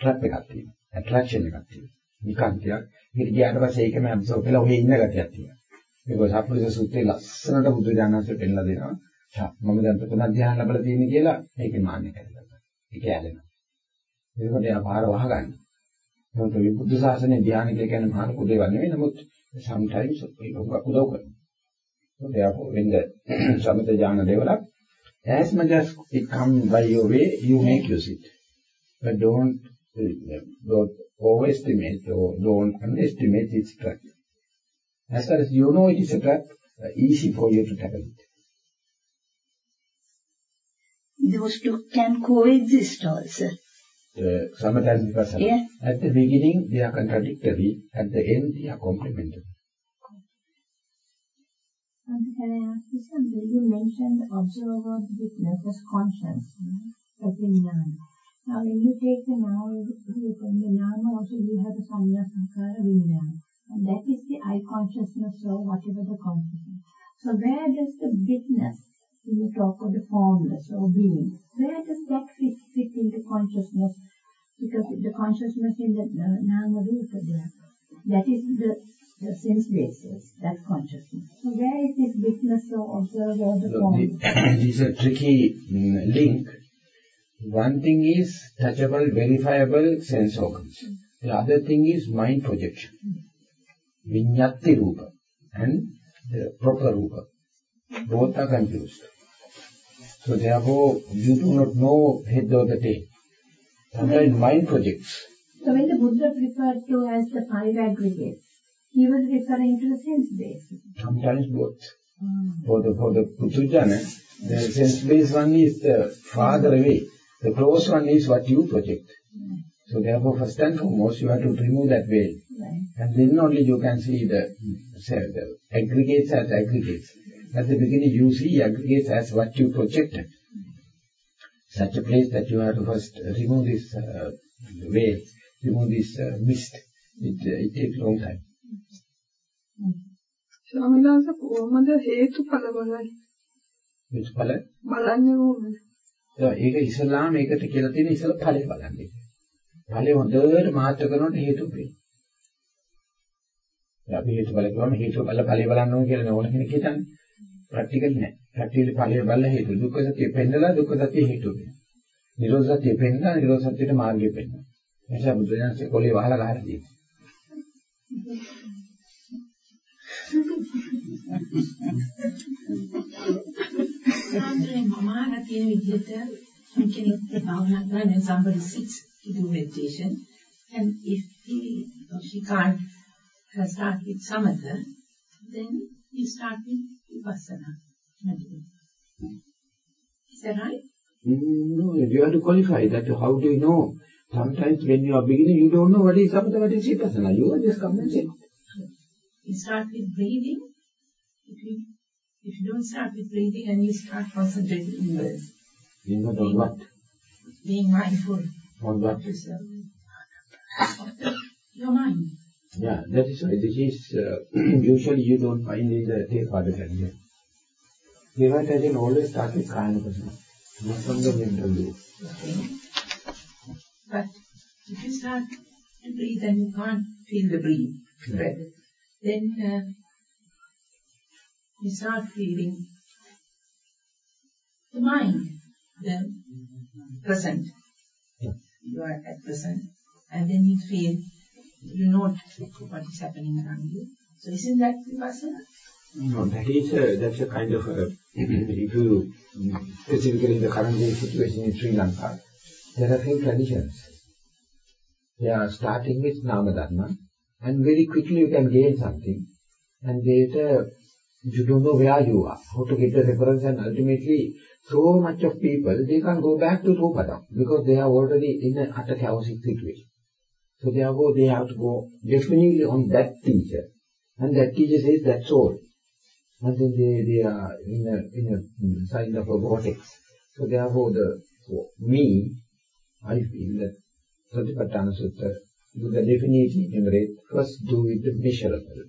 ට්‍රැප් එකක් තියෙනවා. ඇට්‍රැක්ෂන් එකක් තියෙනවා. නිකාන්තයක්. ඒකට ගියාට පස්සේ ඒකම ඇබ්සෝබ් වෙලා ඔහේ ඉන්න ගතියක් තියෙනවා. ඒක සප්පුරිස සූත්‍රයේ ලස්සනට බුදු දානන්සේ පෙන්නලා දෙනවා. ඡා මම දැන් ප්‍රථම ධ්‍යාන ලැබලා තියෙන්නේ කියලා ඒකේ මාන්නය කරලා. ඒක ඇලෙනවා. ඒකට යා පාර වහගන්න. මොකද මේ බුද්ධ ශාසනයේ ධ්‍යාන කියලා කියන්නේ මහා ලොකු දේවල් නෙවෙයි. නමුත් sometimes ඒක උගක් උදව් කරනවා. So therefore when the samatha jhana develop, as much as it comes by your way, you make use it. But don't, don't overestimate or don't underestimate its trap. As far as you know it is a trap, easy for you to tackle it. Those two can coexist also. The samatha and vipassana. Yeah. At the beginning, they are contradictory. At the end, they are complementary. And can I ask you something? You mentioned the witness as conscience, as in jnana. Now when you take the and the jnana also you have the sanya sankara. And that is the I consciousness or whatever the consciousness. So where does the witness, when you talk of the formless or being, where does that fit, fit into consciousness? Because the consciousness in the uh, nama rupa there, that is the, the sense basis, that's consciousness. So where is this witness or observer or the So form? the- This is a tricky mm, link. One thing is touchable, verifiable sense organs. The other thing is mind projection. Vinyatti rupa and the proper rupa. Both are confused. So therefore, you do not know head or the tail. Sometimes mind projects. So when the Buddha referred to as the five aggregates, he was referring to the sense basis. Sometimes both. For the for the Puthujjana, the sense-based one is the farther away. The close one is what you project. So therefore, first and foremost, you have to remove that veil. Right. And then only you can see the, say, the aggregates as aggregates. At the beginning, you see aggregates as what you projected. Such a place that you have to first remove this uh, veil, remove this uh, mist. It, uh, it takes long time. ස්වාමීන් වහන්සේ කොහොමද හේතුඵල බලන්නේ? Color? බලන්නේ කොහොමද? ඒක ඉස්ලාම ඒකට කියලා තියෙන ඉස්සල ඵලය බලන්නේ. ඵලය හොඳට මාත්‍ර කරනකොට හේතු වෙයි. අපි හේතු බල කරන හේතු බල ඵලය බලන්න ඕන කියලා ඕන කෙනෙක් හිතන්නේ. ප්‍රැක්ටිකල් නෑ. ප්‍රැක්ටිකල් ඵලය බලලා හේතු දුක්ඛ සත්‍ය පෙන්නලා දුක්ඛ සත්‍ය හේතු වෙනවා. නිරෝධ සත්‍ය පෙන්නලා නිරෝධ සත්‍යට මාර්ගය පෙන්නනවා. එනිසා බුදුරජාණන්සේ කොලේ වහලා ගහලා තියෙනවා. මම අහලා තියෙන විදිහට කෙනෙක් භාවනා කරන when somebody sits to do meditation and if he or she can't uh, start with samatha then you start with vipassana meditation. Is that right? Mm, No, you have to qualify that. How do you know? Sometimes when you are beginning, you don't know what is samatha, what is vipassana. You are just come and sit. you start with breathing. If you, if you don't start with breathing and you start concentrating inwards, You know on what? being mindful On what? your mind. Yeah, that is why this is, uh, usually you don't find in the Theravada tradition. Theravada tradition always starts with Kayanupassana, not from the mental. Okay. But if you start to breathe and you can't feel the breathe, breath, then uh, you start feeling the mind, the present. You are at present, and then you feel, you note what is happening around you. So isn't that vipassana? No, that is a, that's a kind of a, if you, mm, specifically in the current day situation in Sri Lanka, there are few traditions. They are starting with Namadharma, and very quickly you can gain something, and later you don't know where you are, how to get the reference, and ultimately so much of people, they can't go back to Rupadam, because they are already in an utter chaotic situation. So therefore they have to go definitely on that teacher, and that teacher says that's all. And then they, they are in a, in a sign of a vortex. So therefore the, for me, I feel that Satipatthana Sutta, do the definitely enumerate, first do the measurable.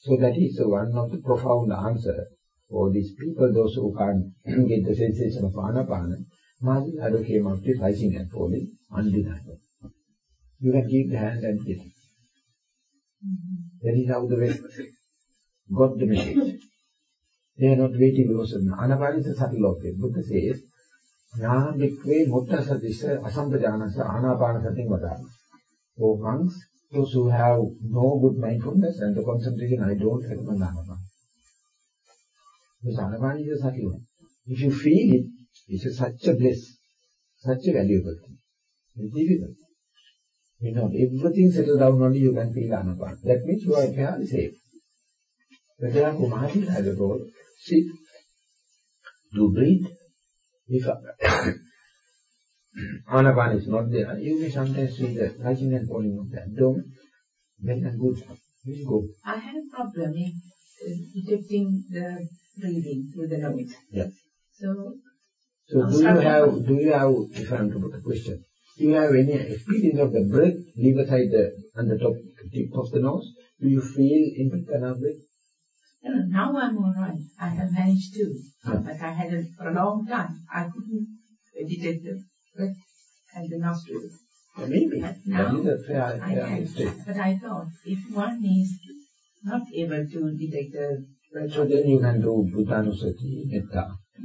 So that is one of the profound answer for these people, those who can't get the sensation of anapana. Mahadada came up with rising and falling, undeniable. You can give the hand and get it. That is how the West got the message. They are not waiting because anapana is a subtle object. Buddha says, Na bhikkhve mutta sadisa asamprajanasa anapana sating vadana. O monks, those who have no good mindfulness and the concentration, I don't recommend anapana. Because anapana is a subtle one. If you feel it, it's such a bliss, such a valuable thing. It's difficult. You know, everything settled down only you can feel anapana. That means you are fairly safe. But therefore, Mahasi has a role. Sit, do breathe. If anapana is not there, you may sometimes feel the rising and falling of the abdomen. Then and good. You go. I had a problem in uh, detecting the breathing through the nose. Yes. So, So do you have, do you have, if I am to put a question, do you have any experience of the breath, leave aside the, on the top tip of the nose? Do you feel in Pitana breath? no, no, now I'm all right. I have managed to. Yeah. But I had a, for a long time, I couldn't uh, detect the breath and the nostril. Uh, Maybe. But now is a fair, I fair can. mistake. But I thought if one is not able to detect the breath, So then you can do Buddhanusati, Metta,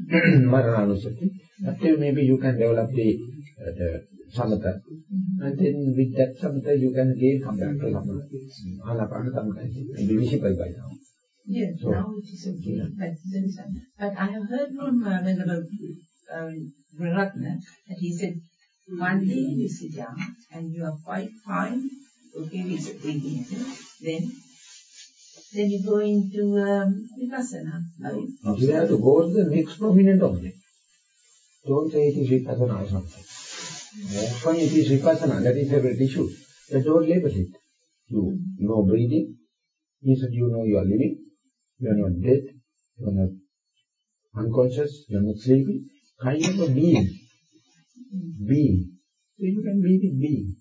Marananusati. Until maybe you can develop the, uh, the samatha. And then with that samatha you can again come back to samatha. Anapana sometimes it may visible by now. yes, So- now it is okay. But, there is a, but I have heard from uh, Venerable um, Ratna that he said, one day you sit down and you are quite fine, okay with breathing, then then you go into um, vipassana. Uh, You have to go to the next prominent object. Don't say it is vipassana or something. Often it is vipassana, that is separate issue. But don't label it. You know breathing, instead you know you are living, you are not dead, you are not unconscious, you are not sleeping. Kind of a being. Being. So you can be with being.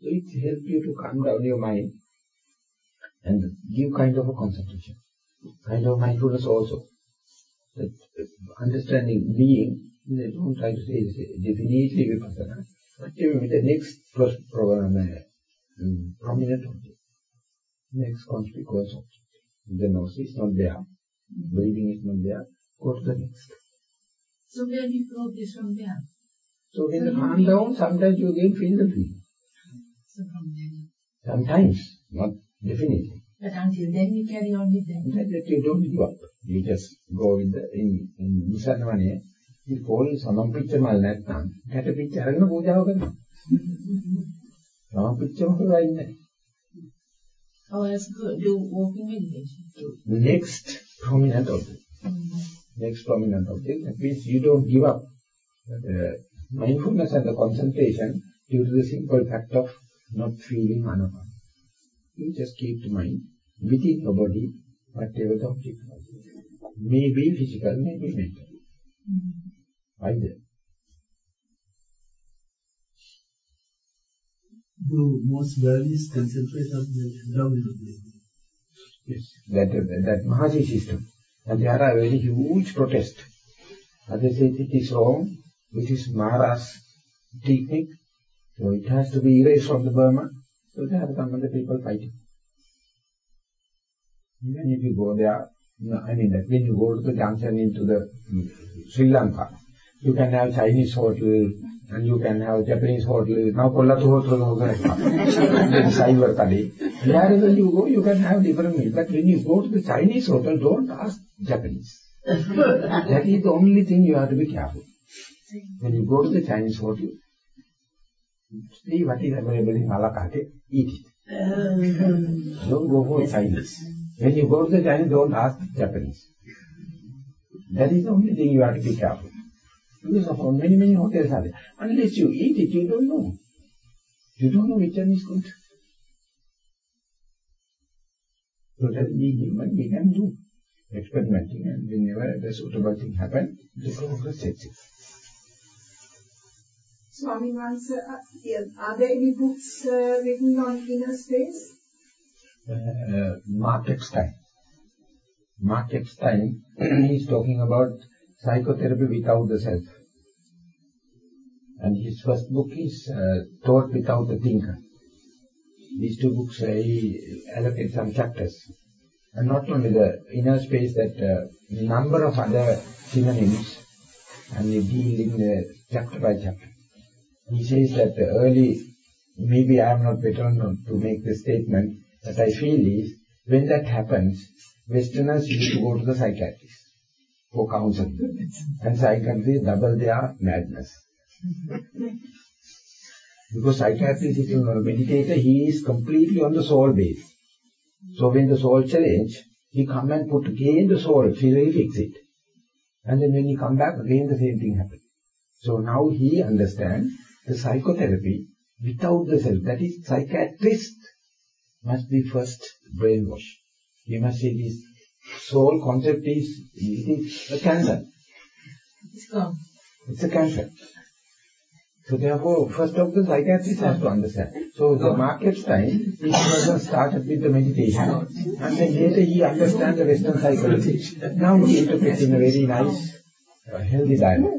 So it helps you to calm down your mind and give kind of a concentration, kind of mindfulness also. That understanding being, they don't try to say this, definitely vipassana, but even with the next pro- pro- um, uh, um, prominent object, next conspicuous object. The nose is not there, breathing is not there, go to the next. so where do you progress from there? So when So you you calm mean- down, sometimes you again feel the feeling. So from there. Sometimes, not definitely. But until then you carry on with that. That, that you don't give up. You just go with the, in, in නිසනවනේ, you fall සමම්පිච්චමල් නැත්නම්, ගැටපිච්ච අරගෙන පූජාව කරනවා. සමම්පිච්චම කරලා ඉන්නේ. Oh, that's good. Do walking meditation. Next prominent object. Next prominent object, that means you don't give up. The uh, mindfulness and the concentration due to the simple fact of not feeling anapana. You just keep the mind within your body, whatever the object was. Maybe physical, maybe mental. Mm-hmm. Either. Do most Burmese concentrate on the abdominal? Yes, that, uh, that, that Mahasi system. And there are very huge protest. Others say it is wrong, it is Maharash's technique, so it has to be erased from the Burma. So there are some other people fighting. Even if you go there, No, I mean that when you go to the junction into the Sri Lanka, you can have Chinese hotel and you can have Japanese hotel. Now Kollattu hotel also come. Then Cyber Kade. Wherever you go, you can have different meals. But when you go to the Chinese hotel, don't ask Japanese. that is the only thing you have to be careful. When you go to the Chinese hotel, see what is available in la eat it. Don't go for Chinese. When you go to the Chinese, don't ask Japanese. That is the only thing you have to be careful. Because of many, many hotels are there. Unless you eat it, you don't know. You don't know which one is good. So that we, we can do experimenting and whenever the suitable thing happens, the progress sets it. Swami Wansa, uh, are there any books uh, written on inner space? uh, Mark Epstein. Mark Epstein is talking about psychotherapy without the self. And his first book is uh, Thought Without the Thinker. These two books I allocate some chapters. And not only the inner space, that uh, number of other synonyms, and they deal in the chapter by chapter. He says that the early, maybe I am not better to make the statement, that I feel is, when that happens, Westerners used to go to the psychiatrist for counseling. And psychiatrists double their madness. because psychiatrist is a meditator, he is completely on the soul base. So when the soul challenge, he come and put again the soul, he fix it. And then when he come back, again the same thing happens. So now he understands the psychotherapy without the self. That is, psychiatrist must be first brainwashed. He must say this soul concept is, it is a cancer. It's gone. It's a cancer. So therefore, first of the psychiatrist has to understand. So the Mark Epstein, this person started with the meditation, and then later he understands the Western psychology. Now he interprets in a very nice, uh, healthy dialogue.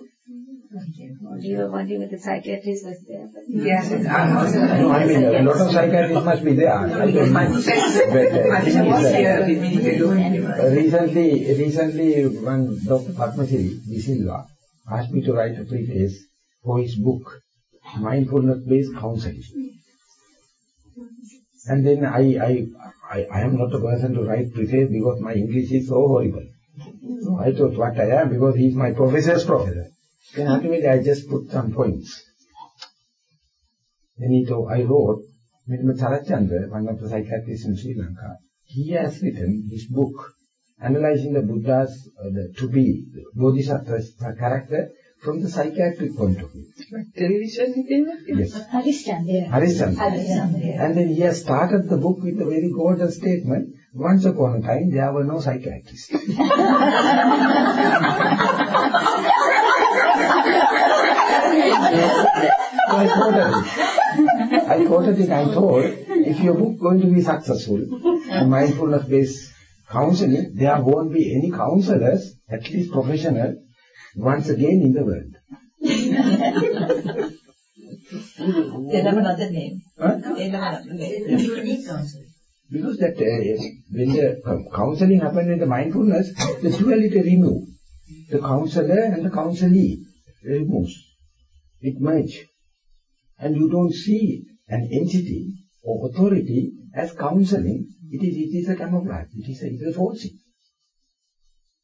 You were wondering if the psychiatrist was there. But Yes, it's No, I mean, a lot of psychiatrists must be there. I don't know. But, uh, thing uh, recently, recently, one Dr. Padmasiri de Silva asked me to write a preface for his book, Mindfulness-Based Counseling. And then I, I, I, I am not a person to write preface because my English is so horrible. So I thought what I am because he is my professor's professor. Then ultimately I just put some points. Then he told, I wrote, Mr. Charachandra, one of the psychiatrists in Sri Lanka, he has written his book analyzing the Buddha's uh, the, to be Bodhisattva's character from the psychiatric point of view. Television Yes. Harishchandra. Harishchandra. And then he has started the book with a very gorgeous statement, once upon a time there were no psychiatrists. I quoted it. I quoted it and told, if your book going to be successful, mindfulness-based counseling, there won't be any counselors, at least professional, once again in the world. they have another name. Huh? They have another name. Because that uh, when the um, counseling happens in the mindfulness, the duality removes. The counselor and the counselee removes. It merge, And you don't see an entity or authority as counseling. It is it is a camouflage. It is a, it is a falsity.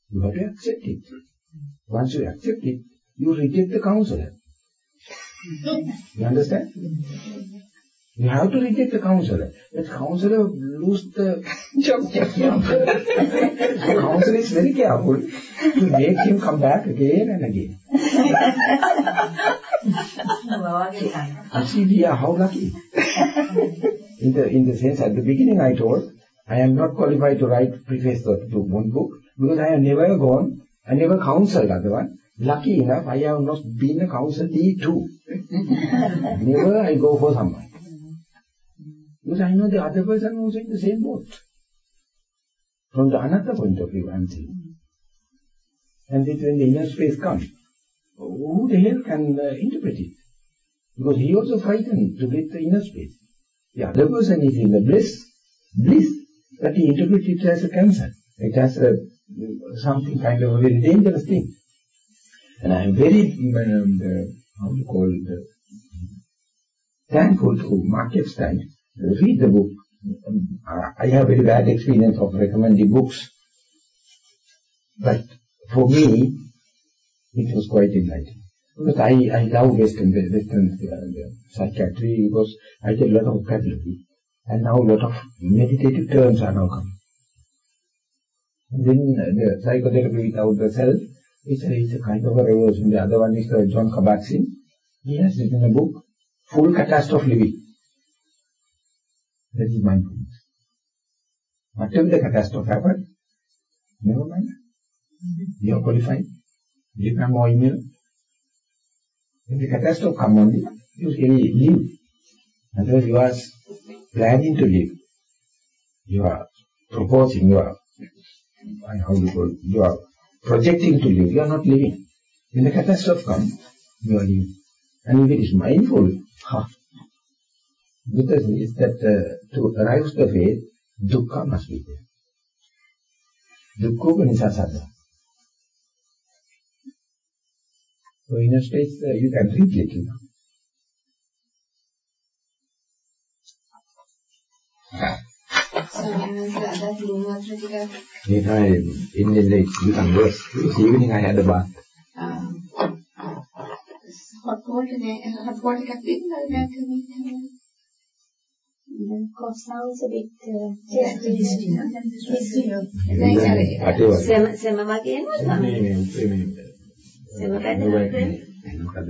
You have to accept it. Once you accept it, you reject the counselor. You understand? You have to reject the counselor. That counselor lose the job. the counselor is very careful to make him come back again and again. You see, we are how lucky. in the in the sense, at the beginning I told, I am not qualified to write preface to to one book because I have never gone, I never counseled other one. Lucky enough, I have not been a counselee too. never I go for someone. Because I know the other person also in the same boat. From the another point of view, I am saying. And it, when the inner space comes, who the hell can uh, interpret it? Because he also frightened to get the inner space. The other person is in the bliss, bliss, but he interprets it as a cancer. It has a something kind of a very dangerous thing. And I am very, um, the, how to call it, thankful to Mark Epstein. Read the book. Um, I have very bad experience of recommending books. But for me, it was quite enlightening. Because I, I love Western, Western uh, psychiatry because I get a lot of vocabulary. And now a lot of meditative terms are now coming. Then the psychotherapy without the self is a, is a kind of a revolution. The other one is uh, Jon Kabat-Zinn. He has written a book, Full Catastrophe Living. That is mindfulness. Whatever the catastrophe happened, never mind. You are qualified. You become more immune. When the catastrophe comes only, you really live. Otherwise you are planning to live. You are proposing, you are, how you call you are projecting to live. You are not living. When the catastrophe comes, you are living. And if it is mindful, ha, Buddha says that uh, to arouse the faith, dukkha must be there. Dukkha upanisa saddha. So in a stage, uh, you can read little now. If I, in the lake, become worse. This evening I had a bath. hot water නෑ hot water එකක් දෙන්නද නැත්නම් The cough sounds a bit uh, chesty. සෙම සෙම වගේ එනවා සෙම පැදෙනවා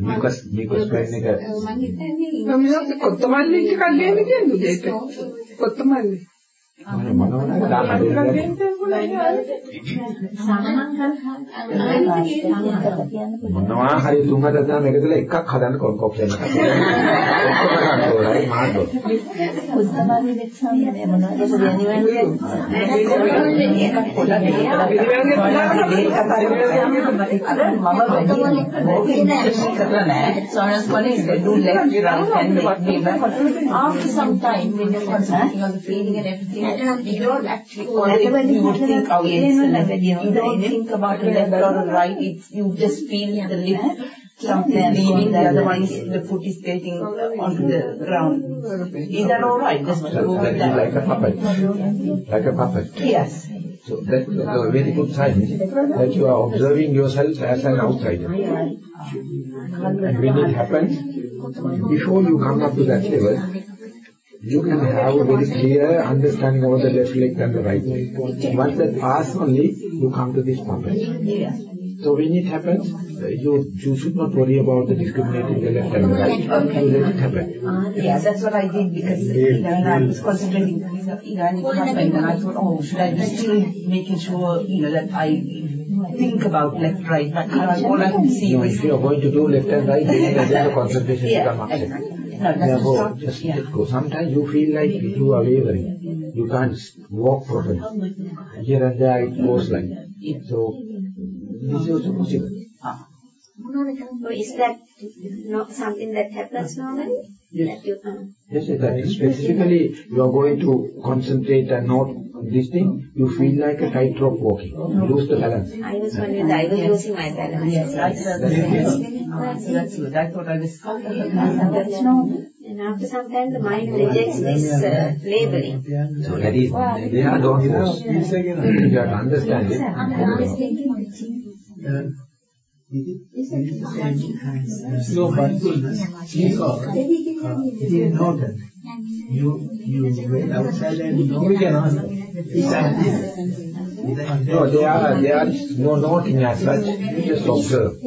මිකස් මිකස් plane එක මම හිතන්නේ මම කොත්තමල්ලි ටිකක් දෙන්න කියන්නේ දෙයට කොත්තමල්ලි මොනවද මොනවා හරි තුන් හතර දෙනා එකදලා එකක් හදන්න කොක්කොක් දෙන්න. ඔක්කොම ගන්න ඕනේ මාර්ගෝ. උස්සමාලි දෙක්සන්නේ මොනවද After some time, when you're concentrating on the feeling and everything, you don't actually always you would think, yes, you don't think about a left or right, it's, you just feel the lift something leaving, the other one is, the foot is getting onto the ground. Is that alright? Just to go with that? Like a puppet. Like a puppet. Yes. So that's a very good sign that you are observing yourself as an outsider. And when it happens, before you come up to that level, you can have a very clear understanding of the left leg and the right leg. Once that pass only, you come to this puppet. So when it happens, you, you should not worry about the discriminating the left and the right. Okay. You let it happen. Yeah, that's what I did because you know, I was concentrating you know, and it happened and I thought, oh, should I be still making sure, you know, that I think about left, right, but you know, all I can see No, is if you are going to do left and right, then then the concentration Yeah. become upset. No, that's Therefore, not- just yeah. let go. Sometimes you feel like you are wavering. You can't walk properly. Here and there it goes like that. So, this is also possible. So is that not something that happens normally? Yes. That you, uh, Yes, yes, that is specifically you are going to concentrate and not this thing, you feel like a tightrope walking. You lose the balance. I was wondering I was losing my balance. Yes, I felt the same. Ah, so that's good. I thought I was. That's normal. And after some time the mind rejects this uh, labeling. So that is, they are don't force. You have to understand it. Uh, no mindfulness because uh, it is noted. You you went outside and nobody can answer. It's an No, there are, there is no noting as such. You just observe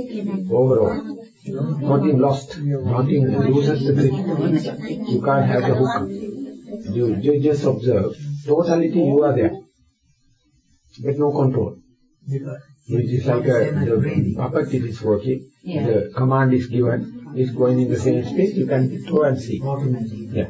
overall. Nothing lost. Nothing loses the grip. You can't have the hook. You, you just observe. Totality, you are there. But no control. It is like a, the puppet it is working. Yeah. The command is given. It's going in the same space. You can throw and see. Yeah.